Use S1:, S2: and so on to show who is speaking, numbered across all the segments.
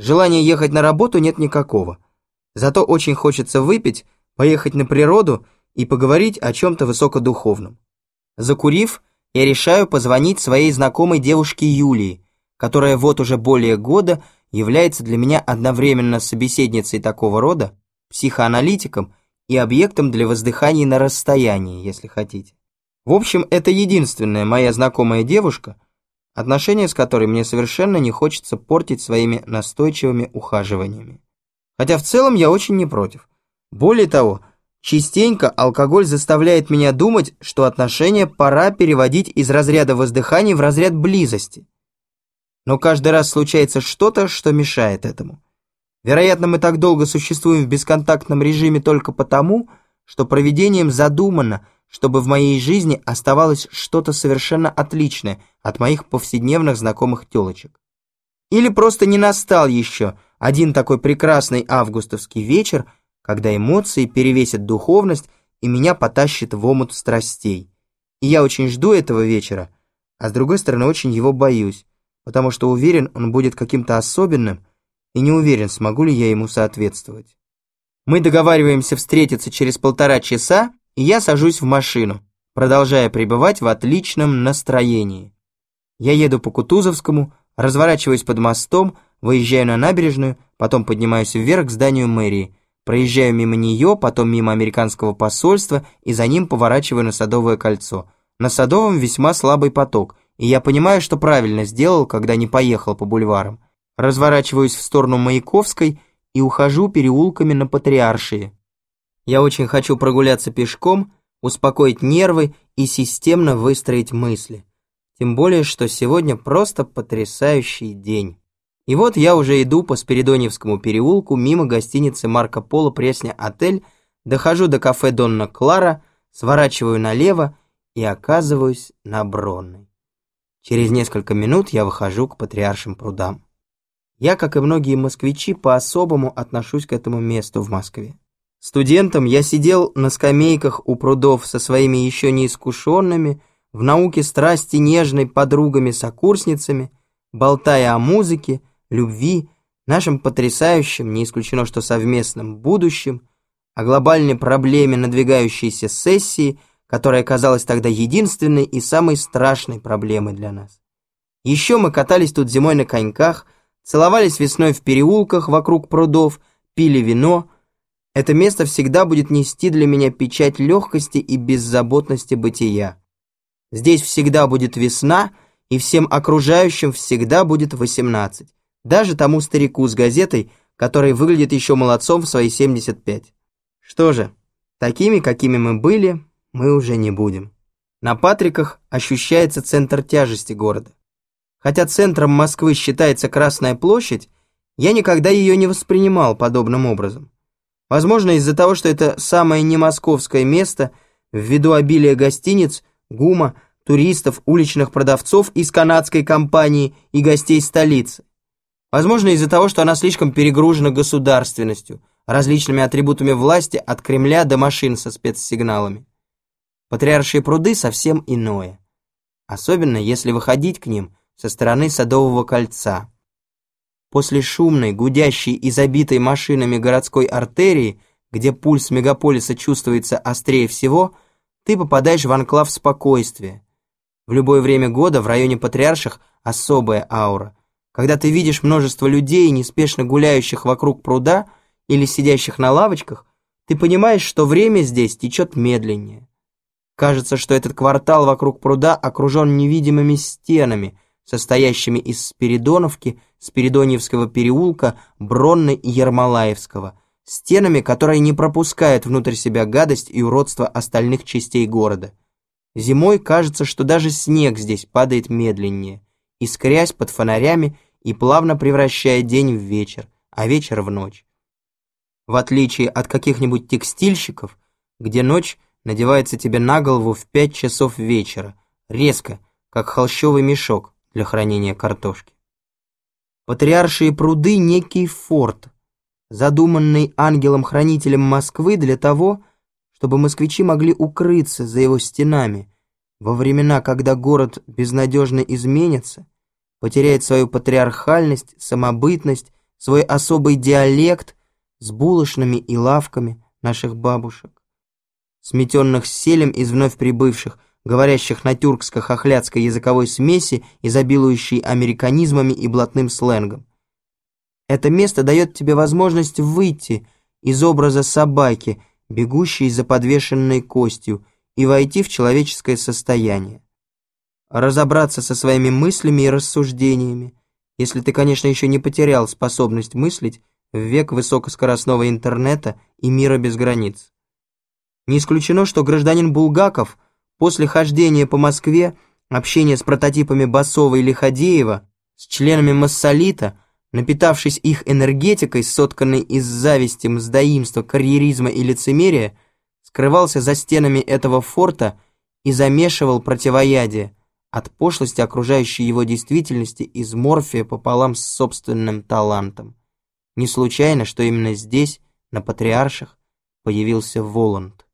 S1: Желания ехать на работу нет никакого. Зато очень хочется выпить, поехать на природу и поговорить о чем-то высокодуховном. Закурив, я решаю позвонить своей знакомой девушке Юлии, которая вот уже более года является для меня одновременно собеседницей такого рода, психоаналитиком и объектом для воздыханий на расстоянии, если хотите. В общем, это единственная моя знакомая девушка, отношения с которой мне совершенно не хочется портить своими настойчивыми ухаживаниями. Хотя в целом я очень не против. Более того, частенько алкоголь заставляет меня думать, что отношения пора переводить из разряда воздыханий в разряд близости. Но каждый раз случается что-то, что мешает этому. Вероятно, мы так долго существуем в бесконтактном режиме только потому, что проведением задумано, чтобы в моей жизни оставалось что-то совершенно отличное от моих повседневных знакомых телочек. Или просто не настал еще один такой прекрасный августовский вечер, когда эмоции перевесят духовность и меня потащит в омут страстей. И я очень жду этого вечера, а с другой стороны очень его боюсь, потому что уверен, он будет каким-то особенным, и не уверен, смогу ли я ему соответствовать. Мы договариваемся встретиться через полтора часа, и я сажусь в машину, продолжая пребывать в отличном настроении. Я еду по Кутузовскому, разворачиваюсь под мостом, выезжаю на набережную, потом поднимаюсь вверх к зданию мэрии, проезжаю мимо нее, потом мимо американского посольства и за ним поворачиваю на Садовое кольцо. На Садовом весьма слабый поток, и я понимаю, что правильно сделал, когда не поехал по бульварам разворачиваюсь в сторону Маяковской и ухожу переулками на Патриаршие. Я очень хочу прогуляться пешком, успокоить нервы и системно выстроить мысли. Тем более, что сегодня просто потрясающий день. И вот я уже иду по Спиридоневскому переулку мимо гостиницы Марко Поло Пресня Отель, дохожу до кафе Донна Клара, сворачиваю налево и оказываюсь на Бронной. Через несколько минут я выхожу к Патриаршим прудам. Я, как и многие москвичи, по-особому отношусь к этому месту в Москве. Студентом я сидел на скамейках у прудов со своими еще неискушенными, в науке страсти нежной подругами-сокурсницами, болтая о музыке, любви, нашем потрясающем, не исключено что совместном, будущем, о глобальной проблеме надвигающейся сессии, которая казалась тогда единственной и самой страшной проблемой для нас. Еще мы катались тут зимой на коньках – целовались весной в переулках вокруг прудов, пили вино. Это место всегда будет нести для меня печать легкости и беззаботности бытия. Здесь всегда будет весна, и всем окружающим всегда будет восемнадцать. Даже тому старику с газетой, который выглядит еще молодцом в свои 75. Что же, такими, какими мы были, мы уже не будем. На Патриках ощущается центр тяжести города. Хотя центром Москвы считается Красная площадь, я никогда ее не воспринимал подобным образом. Возможно, из-за того, что это самое не московское место, ввиду обилия гостиниц, гума, туристов, уличных продавцов из канадской компании и гостей столицы. Возможно, из-за того, что она слишком перегружена государственностью, различными атрибутами власти от Кремля до машин со спецсигналами. Патриаршие пруды совсем иное. Особенно, если выходить к ним – со стороны Садового кольца. После шумной, гудящей и забитой машинами городской артерии, где пульс мегаполиса чувствуется острее всего, ты попадаешь в анклав спокойствия. В любое время года в районе Патриарших особая аура. Когда ты видишь множество людей, неспешно гуляющих вокруг пруда или сидящих на лавочках, ты понимаешь, что время здесь течет медленнее. Кажется, что этот квартал вокруг пруда окружен невидимыми стенами – состоящими из Спиридоновки, Спиридоньевского переулка, Бронны и Ермолаевского, стенами, которые не пропускают внутрь себя гадость и уродство остальных частей города. Зимой кажется, что даже снег здесь падает медленнее, искрясь под фонарями и плавно превращая день в вечер, а вечер в ночь. В отличие от каких-нибудь текстильщиков, где ночь надевается тебе на голову в пять часов вечера, резко, как холщовый мешок, для хранения картошки. Патриаршие пруды — некий форт, задуманный ангелом-хранителем Москвы для того, чтобы москвичи могли укрыться за его стенами во времена, когда город безнадежно изменится, потеряет свою патриархальность, самобытность, свой особый диалект с булочными и лавками наших бабушек, сметенных селем из вновь прибывших, говорящих на тюркско-хохлядской языковой смеси, изобилующей американизмами и блатным сленгом. Это место дает тебе возможность выйти из образа собаки, бегущей за подвешенной костью, и войти в человеческое состояние. Разобраться со своими мыслями и рассуждениями, если ты, конечно, еще не потерял способность мыслить в век высокоскоростного интернета и мира без границ. Не исключено, что гражданин Булгаков после хождения по Москве, общения с прототипами Басова и Лиходеева, с членами Массолита, напитавшись их энергетикой, сотканной из зависти, мздоимства, карьеризма и лицемерия, скрывался за стенами этого форта и замешивал противоядие от пошлости окружающей его действительности из морфия пополам с собственным талантом. Не случайно, что именно здесь, на Патриарших, появился Воланд,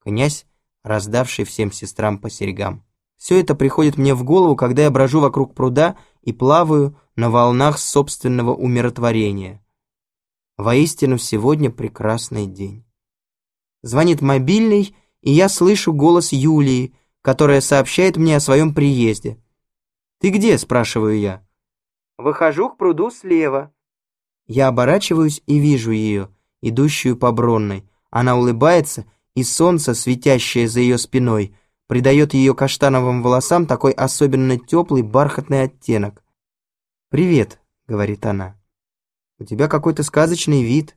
S1: князь, раздавший всем сестрам по серьгам. Все это приходит мне в голову, когда я брожу вокруг пруда и плаваю на волнах собственного умиротворения. Воистину, сегодня прекрасный день. Звонит мобильный, и я слышу голос Юлии, которая сообщает мне о своем приезде. «Ты где?» – спрашиваю я. «Выхожу к пруду слева». Я оборачиваюсь и вижу ее, идущую по Бронной. Она улыбается, и солнце, светящее за ее спиной, придает ее каштановым волосам такой особенно теплый бархатный оттенок. «Привет», — говорит она. «У тебя какой-то сказочный вид.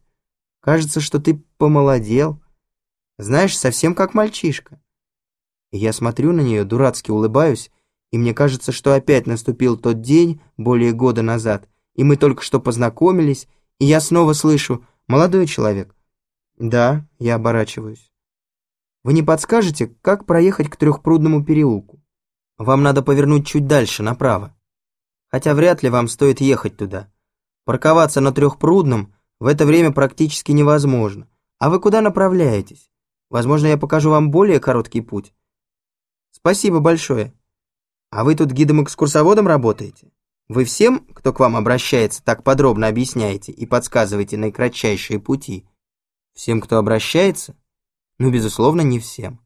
S1: Кажется, что ты помолодел». Знаешь, совсем как мальчишка. И я смотрю на нее, дурацки улыбаюсь, и мне кажется, что опять наступил тот день, более года назад, и мы только что познакомились, и я снова слышу «молодой человек». Да, я оборачиваюсь. Вы не подскажете, как проехать к трехпрудному переулку? Вам надо повернуть чуть дальше, направо. Хотя вряд ли вам стоит ехать туда. Парковаться на трехпрудном в это время практически невозможно. А вы куда направляетесь? Возможно, я покажу вам более короткий путь. Спасибо большое. А вы тут гидом-экскурсоводом работаете? Вы всем, кто к вам обращается, так подробно объясняете и подсказываете наикратчайшие пути? Всем, кто обращается? Ну, безусловно, не всем.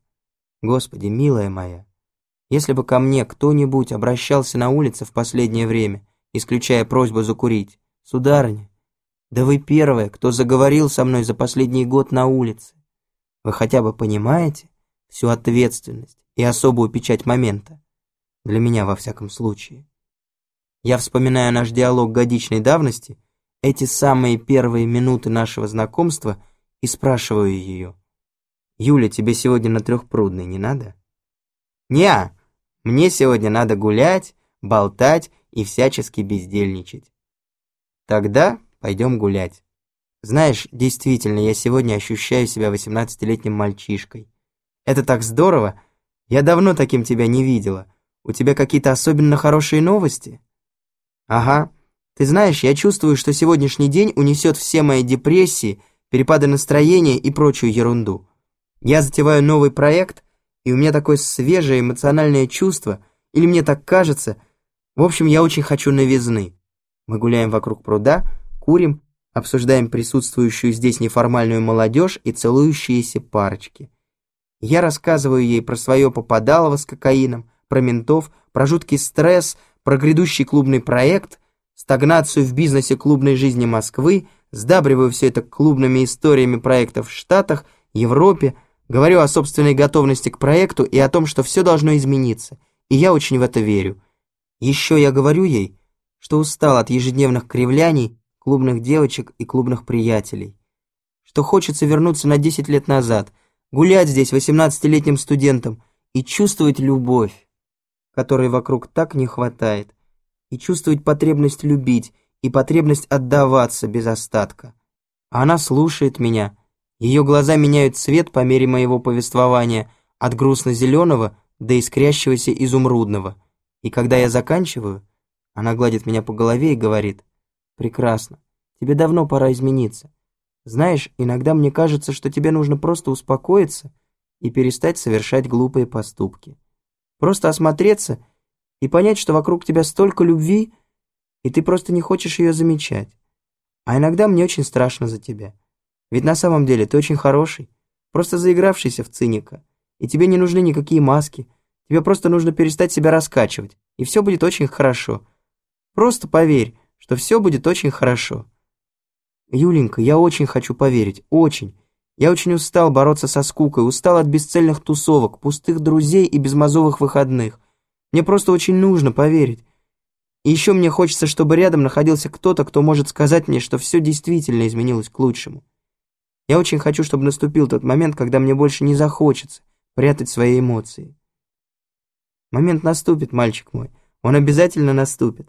S1: Господи, милая моя, если бы ко мне кто-нибудь обращался на улице в последнее время, исключая просьбу закурить, сударыня, да вы первая, кто заговорил со мной за последний год на улице. Вы хотя бы понимаете всю ответственность и особую печать момента? Для меня, во всяком случае. Я вспоминаю наш диалог годичной давности, эти самые первые минуты нашего знакомства, и спрашиваю ее. «Юля, тебе сегодня на трехпрудный не надо?» «Не, мне сегодня надо гулять, болтать и всячески бездельничать». «Тогда пойдем гулять». Знаешь, действительно, я сегодня ощущаю себя восемнадцатилетним мальчишкой. Это так здорово. Я давно таким тебя не видела. У тебя какие-то особенно хорошие новости? Ага. Ты знаешь, я чувствую, что сегодняшний день унесет все мои депрессии, перепады настроения и прочую ерунду. Я затеваю новый проект, и у меня такое свежее эмоциональное чувство, или мне так кажется. В общем, я очень хочу новизны. Мы гуляем вокруг пруда, курим обсуждаем присутствующую здесь неформальную молодежь и целующиеся парочки. Я рассказываю ей про свое попадалово с кокаином, про ментов, про жуткий стресс, про грядущий клубный проект, стагнацию в бизнесе клубной жизни Москвы, сдабриваю все это клубными историями проектов в Штатах, Европе, говорю о собственной готовности к проекту и о том, что все должно измениться, и я очень в это верю. Еще я говорю ей, что устал от ежедневных кривляний клубных девочек и клубных приятелей. Что хочется вернуться на 10 лет назад, гулять здесь 18-летним студентом и чувствовать любовь, которой вокруг так не хватает, и чувствовать потребность любить и потребность отдаваться без остатка. А она слушает меня, ее глаза меняют цвет по мере моего повествования от грустно-зеленого до искрящегося изумрудного. И когда я заканчиваю, она гладит меня по голове и говорит – Прекрасно. Тебе давно пора измениться. Знаешь, иногда мне кажется, что тебе нужно просто успокоиться и перестать совершать глупые поступки. Просто осмотреться и понять, что вокруг тебя столько любви, и ты просто не хочешь ее замечать. А иногда мне очень страшно за тебя. Ведь на самом деле ты очень хороший, просто заигравшийся в циника. И тебе не нужны никакие маски. Тебе просто нужно перестать себя раскачивать, и все будет очень хорошо. Просто поверь, что все будет очень хорошо. Юленька, я очень хочу поверить, очень. Я очень устал бороться со скукой, устал от бесцельных тусовок, пустых друзей и безмозовых выходных. Мне просто очень нужно поверить. И еще мне хочется, чтобы рядом находился кто-то, кто может сказать мне, что все действительно изменилось к лучшему. Я очень хочу, чтобы наступил тот момент, когда мне больше не захочется прятать свои эмоции. Момент наступит, мальчик мой. Он обязательно наступит.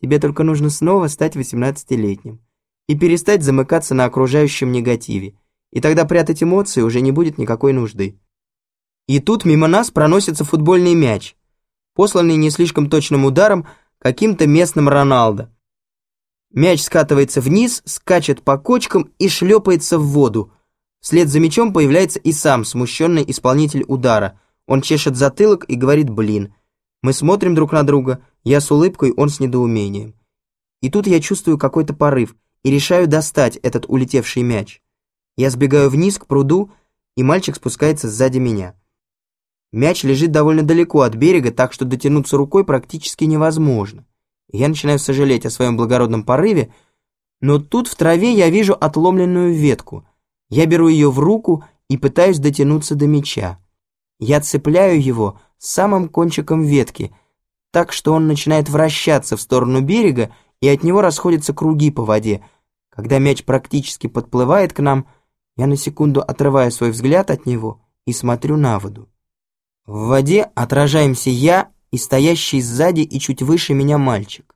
S1: Тебе только нужно снова стать восемнадцатилетним и перестать замыкаться на окружающем негативе. И тогда прятать эмоции уже не будет никакой нужды. И тут мимо нас проносится футбольный мяч, посланный не слишком точным ударом каким-то местным Роналдо. Мяч скатывается вниз, скачет по кочкам и шлепается в воду. Вслед за мячом появляется и сам смущенный исполнитель удара. Он чешет затылок и говорит «блин». Мы смотрим друг на друга, я с улыбкой, он с недоумением. И тут я чувствую какой-то порыв и решаю достать этот улетевший мяч. Я сбегаю вниз к пруду, и мальчик спускается сзади меня. Мяч лежит довольно далеко от берега, так что дотянуться рукой практически невозможно. Я начинаю сожалеть о своем благородном порыве, но тут в траве я вижу отломленную ветку. Я беру ее в руку и пытаюсь дотянуться до мяча. Я цепляю его самым кончиком ветки, так что он начинает вращаться в сторону берега, и от него расходятся круги по воде. Когда мяч практически подплывает к нам, я на секунду отрываю свой взгляд от него и смотрю на воду. В воде отражаемся я и стоящий сзади и чуть выше меня мальчик.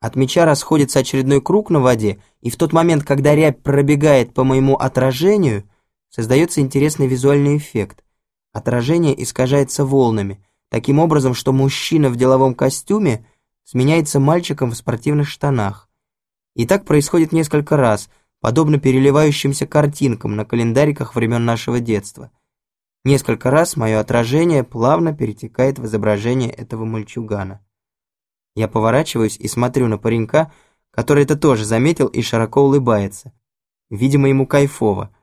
S1: От мяча расходится очередной круг на воде, и в тот момент, когда рябь пробегает по моему отражению, создается интересный визуальный эффект. Отражение искажается волнами, таким образом, что мужчина в деловом костюме сменяется мальчиком в спортивных штанах. И так происходит несколько раз, подобно переливающимся картинкам на календариках времен нашего детства – Несколько раз мое отражение плавно перетекает в изображение этого мальчугана. Я поворачиваюсь и смотрю на паренька, который это тоже заметил и широко улыбается. Видимо, ему кайфово.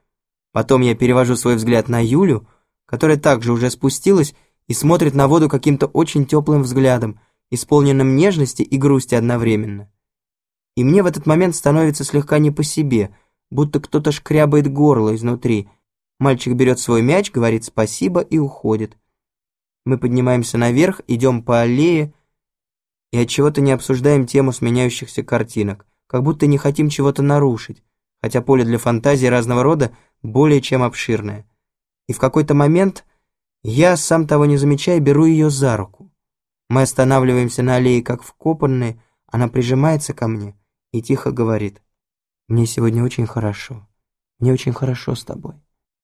S1: Потом я перевожу свой взгляд на Юлю, которая также уже спустилась и смотрит на воду каким-то очень теплым взглядом, исполненным нежности и грусти одновременно. И мне в этот момент становится слегка не по себе, будто кто-то шкрябает горло изнутри – Мальчик берет свой мяч, говорит спасибо и уходит. Мы поднимаемся наверх, идем по аллее и от чего-то не обсуждаем тему сменяющихся картинок, как будто не хотим чего-то нарушить, хотя поле для фантазии разного рода более чем обширное. И в какой-то момент я, сам того не замечая, беру ее за руку. Мы останавливаемся на аллее как вкопанные, она прижимается ко мне и тихо говорит, «Мне сегодня очень хорошо, мне очень хорошо с тобой».